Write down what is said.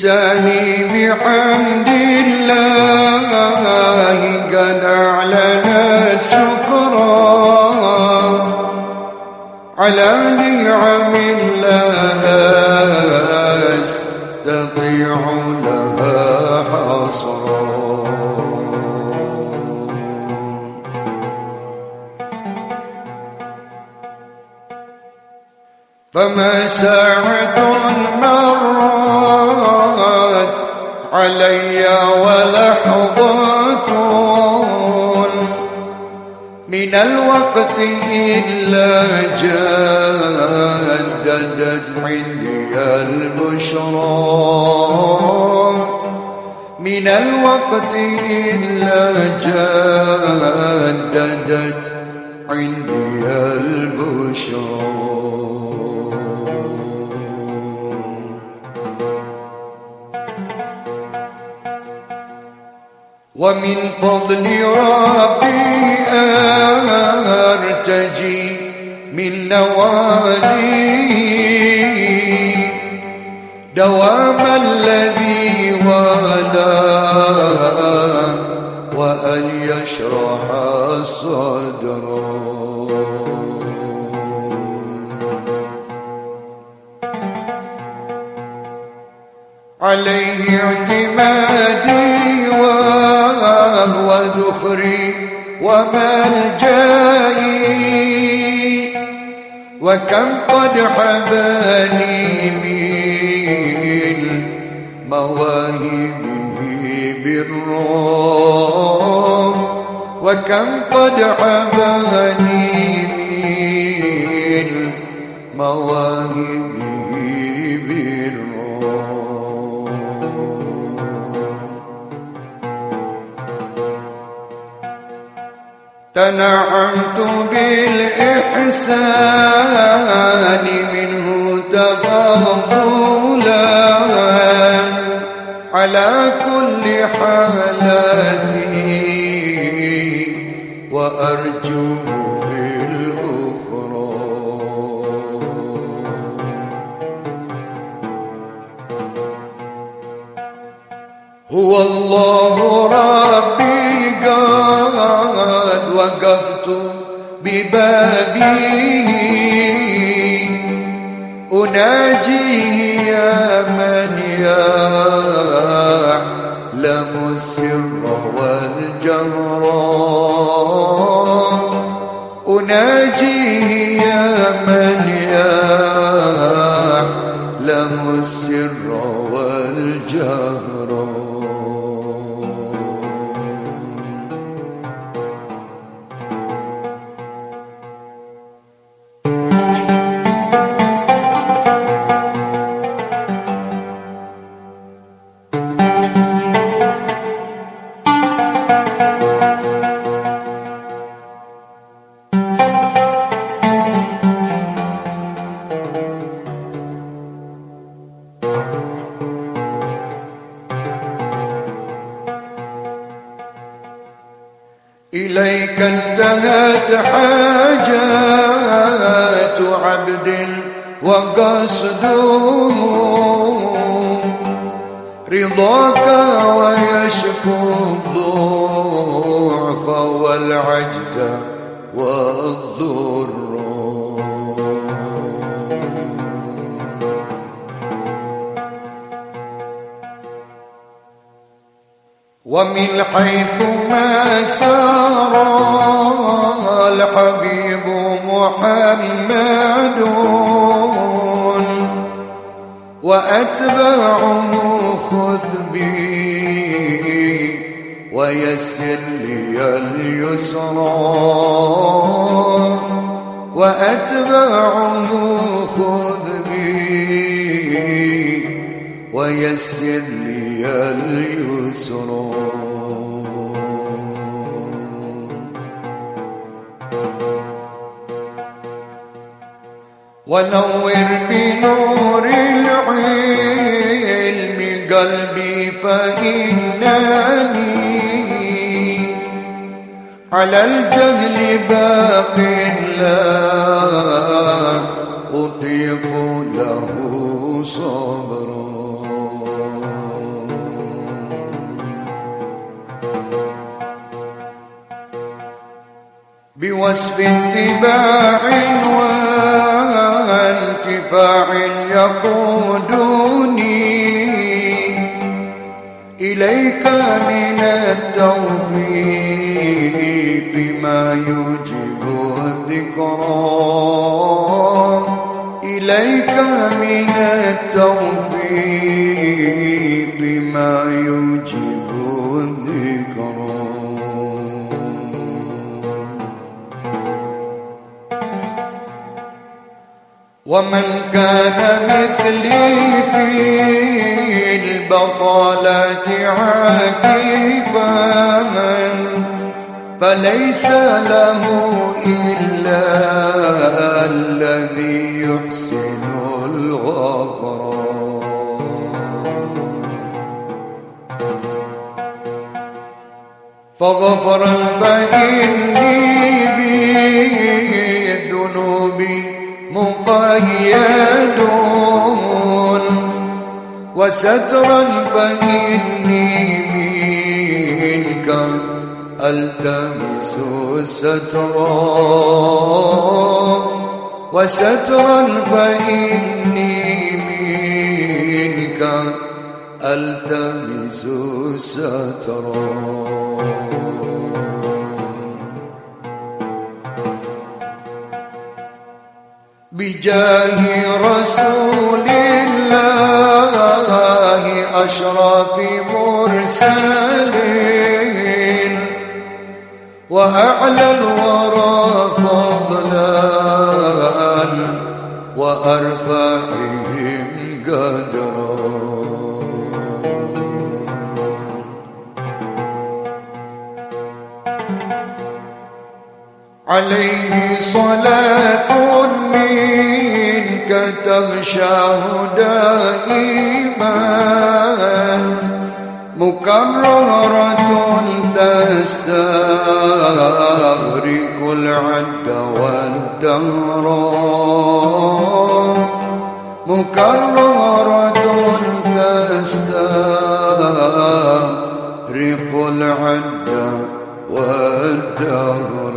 لساني بحمد الله قد أعلنت شكرا على نعم الله. أستطيع لها حصرا. فما ساعة مرت علي ولحظة من الوقت إلا جددت عندي البشرى. من الوقت إلا جددت عندي البشرى. ومن فضل ربي أرتجي من نوالي. دوام الذي ولا وأن يشرح الصدر عليه اعتمادي ذخري وملجئي وكم قد حباني من مواهبه بالروم وكم قد حباني من مواهبه تنعمت بالإحسان منه تفضلا على كل حالاتي وأرجو في الأخرى. هو الله أناجيه يا من يعلم السر والجهر أناجيه يا من يعلم السر إليك انتهت حاجات عبد وقصده رضاك ويشكو الضعف والعجز والضر. ومن حيث ما سار الحبيب محمد وأتباعه خذ بي ويسر لي اليسرى وأتباعه خذ بي ويسر لي اليسرى. ونور بنور العلم قلبي فإنني على الجهل باق لا أطيق له صبرا. بوصف اتباع وانتفاع يقودني إليك من التوفيق ما يوجب الذكرى. إليك من التوفيق ومن كان مثلي في البطالة عاكفا فليس له إلا الذي يحسن الغفران. فغفرا فإني بالذنوب مقيد وسترا فإني منك ألتمس سترا وسترا فإني منك ألتمس سترا بجاه رسول الله أشرف مرسلين وأعلى الورى فضلا وأرفعهم قدرا. عليه صلاة تغشاه دائما مكررة تستغرق العد والدهر مكررة تستغرق العد والدهر